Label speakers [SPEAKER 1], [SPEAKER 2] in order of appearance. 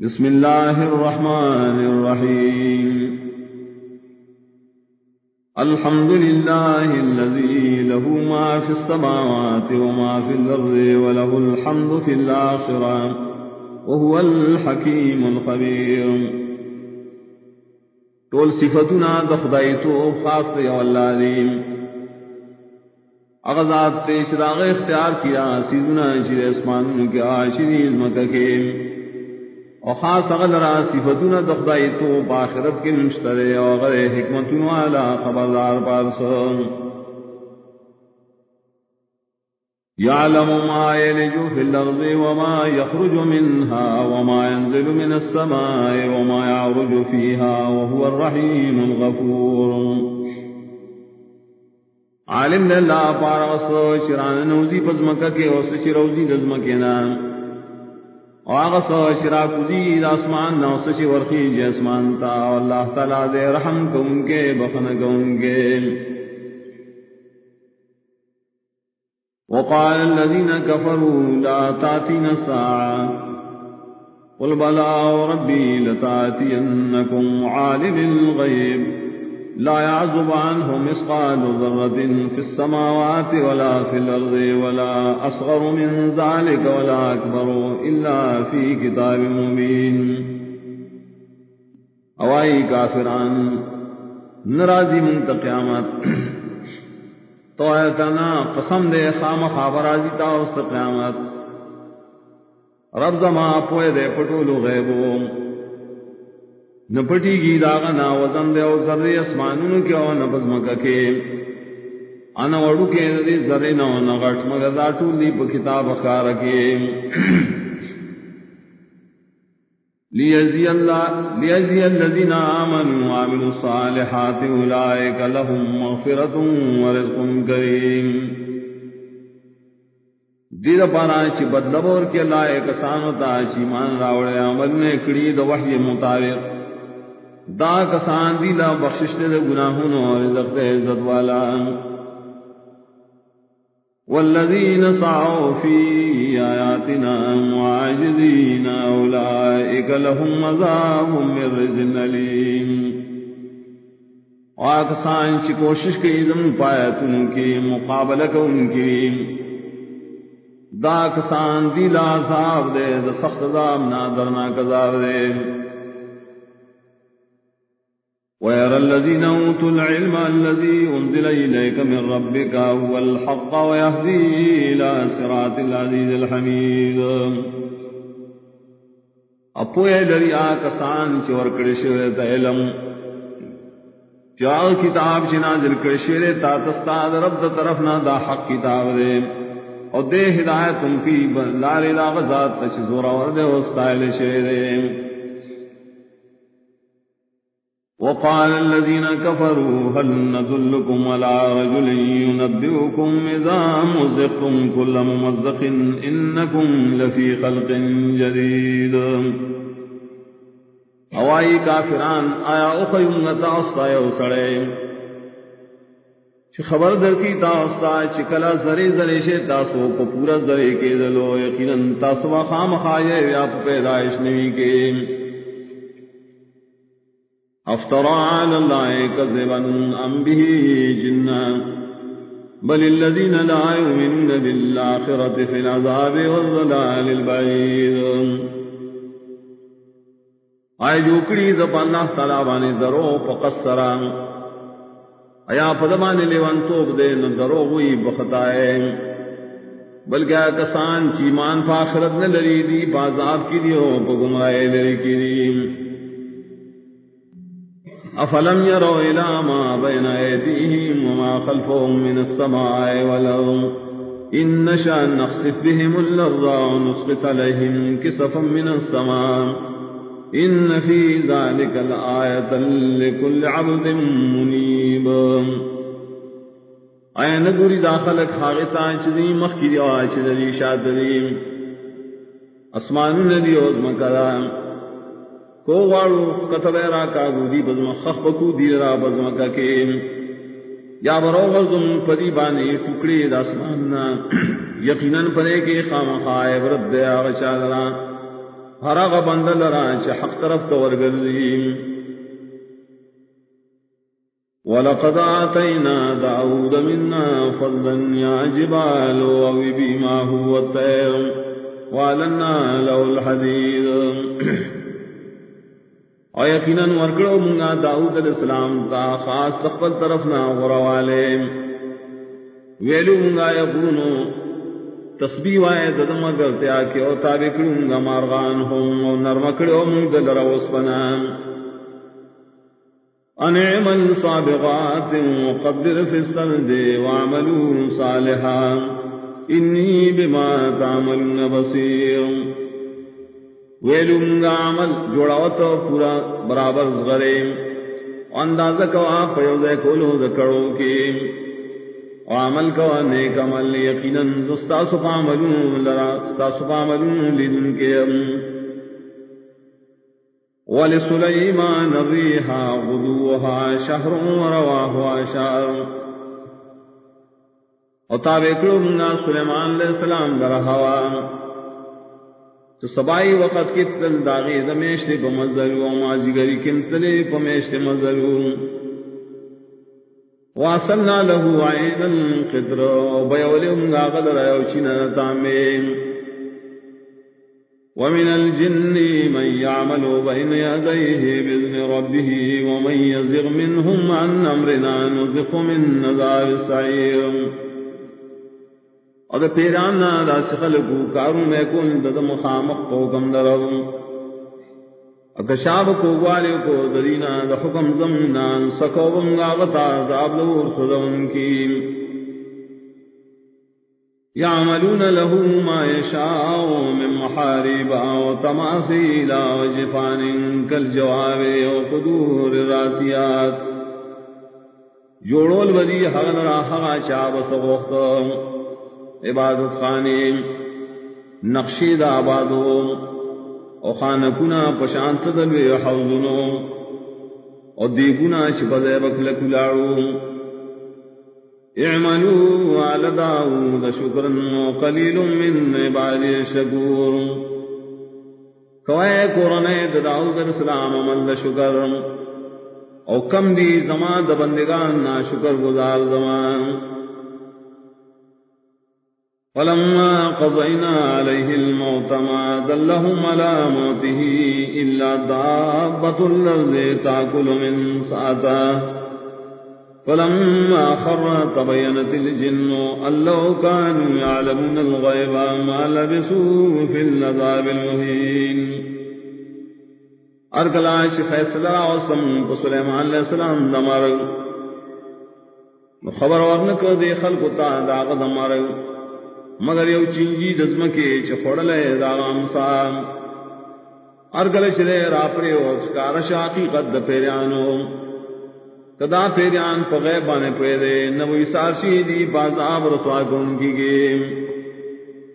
[SPEAKER 1] بسم الله الرحمن الرحيم الحمد لله الذي له ما في السماوات وما في الأرض وله الحمد في الآخرة وهو الحكيم الخبير طول صفتنا دخدائتو خاص والعليم اغزات تیشراغ اختیار کیا سیدنا شیر جی اسمان کے آشری عظمت کے۔ او خاص اغل را صفتون دخدائی تو باخرت کے مشترے او غر حکمتون والا خبردار پارسن يعلم ما يلج في الأرض وما يخرج منها وما ينزل من السماء وما يعرج فيها وهو الرحيم الغفور. عالم لله پارغس شران نوزی پزمکہ کے وسچ روزی دزمکے نام واغس شراک دی آسمان نو سچ ورخی جی جسمان تا اللہ تعالی دے رحم کو کے بخن کو کے وقال الذين كفروا لا تاتين الساعة. قل بلى ربي لتاتينكم عالم الغيب. لا يعزب عنه مسقال ذرة في السماوات ولا في الأرض ولا أصغر من ذلك ولا أكبر إلا في كتاب مبين. أوائی کافران نرازی من تقیامت تو ایتنا قسم دے خام خابرازی تا اس قیامت. رب زمان پوئے دے پٹولو غیبوں نپٹی گی داغا نا وزن دے او ذرے اسمانون کے او نبز مکہ کے۔ انا وڑو کے ذرے ذرے نا نغٹ مگر دا ٹول دی کتاب خار کے۔ لیجزی اللہ، لیجزی الذین آمنوا وعملوا الصالحات اولئک لهم مغفرت ورزق کریم۔ دید پارا چی بدلبور کے لائے کسانو تا چی مان راوڑے، عمل میں کڑی دا وحی مطابق۔ دا کسان دی لا بخشش دے گناہوں اور رزق دے عزت والا۔ والذین سعوا فی آیاتنا معاجزین اولئک لهم عذاب من رجل علیم آکسان چی کوشش کی ازم پایتن کی، مقابلہ کو ان کی۔ دا کسان دی لا عذاب دے، دا سخت عذاب نا درنا کذاب دے۔ ويرى الذين أوتوا العلم الذي أنزل إليك من ربك هو الحق ويهدي إلى صراط العزيز الحميد. اپوئے لری آکسان چور کرشوے تا علم چاہ کتاب چنا دل کرشوے تا تستاد رب دا طرف نا دا حق کتاب دے اور دے ہدایت ان کی لالے دا غزات تچ زورا وردے ہوستائل شوے دے وقال الذين كفروا هل ندلكم على رجل ينبئكم إذا مزقتم كل ممزق إنكم لفي خلق جديد. اوائی کافران آیا اخیون تاؤستا یو سڑے. چھ خبر در کی تاؤستا چھ کلا زرے زرے شے تاسو کو پورا زرے کے دلو، یقینا تاسو خام خائے یا پیدائش نوی کے. افترى على الله كذبا أم به جنا. بل الذين لا يؤمنون بالآخرة في العذاب والضلال البعيد. آئے جوکڑی دپ اللہ تعالیٰ بانے درو پقصرا ایا پدمانے لیوان توب دے نہ درو ہوئی بخطائے. بلکہ کسان چیمان فاخرت نہ لری دی، بازاب کی دیو پگمائے لری کی دی. افلم يروا الى ما بين ايديهم وما خلفهم من السماء والارض ان نشا نخسف بهم الارض ونسقط عليهم كسفا من السماء. ان في ذلك الايه لكل عبد منيب. اے نگوری داخل کھاغتا چدی مخکی دی آج دی شادری اسمان ندی اوز مکرام کو غارو قتل را کا گودی بزم خخ بکو دی را بزم کا کے یا برو غزم پدی بانے ٹکڑے داسمان نا. یقیناً پدے کے خام خائے برد دیا غشا لرا ہر آغا بند لرا چھ حق طرف تو ورگردیم وَلَقَدْ آتَيْنَا دَاوُودَ مِنَّا فَضْلًا يَا جِبَالُ وَوِبِي مَا هُوَ الطَّيْرُ. وَعَلَنَّا لَهُ الْحَدِيدُ. اور یقیناً ورکڑو منگا داؤد علیہ السلام تا خاص تقبل طرف نہ غروالے ویلو منگا یقونو تسبیح وائے ددم گرتیا کہ او تابع کروں گا مارغان ہوں او نرمکڑو منگ دل روس پنام انعمل صابغات وقدر في السرد وعملوا صالحا. انی بما تعملون بصیر. ویلو منگا عمل جوڑاوتا پورا برابر زغرے اندازہ کوا پیوزے کولو دکڑو کی وعمل کوا نیک عمل یقینا دستا سپا ملون لرا ستا سپا ملون لیدن کے ام ولسلیمان ریحا غدوها شہر ورواہوا شہر اور تابع منگا سلیمان علیہ السلام در ہوا تو سبائی وقت کی تل داغی دمیشتے پا مزلو مازی گری کن تلے پا میشتے مزلو واصلنا له عين القدر وبيولهم غادر يوشنا تامين ومن الجن من يعمل بين يديه بإذن ربه ومن يزغ منهم عن أمرنا نزق من نذاب السعير اور پیرانا دا سخلقو کارو میں کن ددم خامق کو کم درم اکشاب کو والے کو درینا، دا حکم زمنان سکو بنگا غتا عذاب لور خدون کی يعملون له ما يشاء من محارب وتماثيل وجفان كالجواب وقدور الراسيات جوڑول بدی حغن راحا چاب سغوخت۔ عبادت خانیم نقشی دا آبادوں او خانکونا پشانت دلوی حوضنو، او دیگونا شپد بکل کلاڑو اعملو آل داود شکرن و قلیل من عبادی شکور کوئے کورنے داود السلام عمل شکر. او کم دی زمان دا بندگان نا شکر گزار زمان. فلما قضينا عليه الموت ما دلهم على موته إلا دابة الأرض تأكل من ساعته. فلما خر تبينت الجن أن لو كانوا يعلمون الغيب ما لبسوا في العذاب المهين. ارکلاش فیصلہ وسم سلیمان علیہ السلام دمر خبر ورن کو دے خلق تا داغ دمر مگر یو چنجی دزم کے چڑلے دارام سام ارگل شرے راپرے کا رشا کی قد پیرانو کدا پیریان پغیبان پیرے نبوی سارشی دی بازاب رسوا گون کی گیم.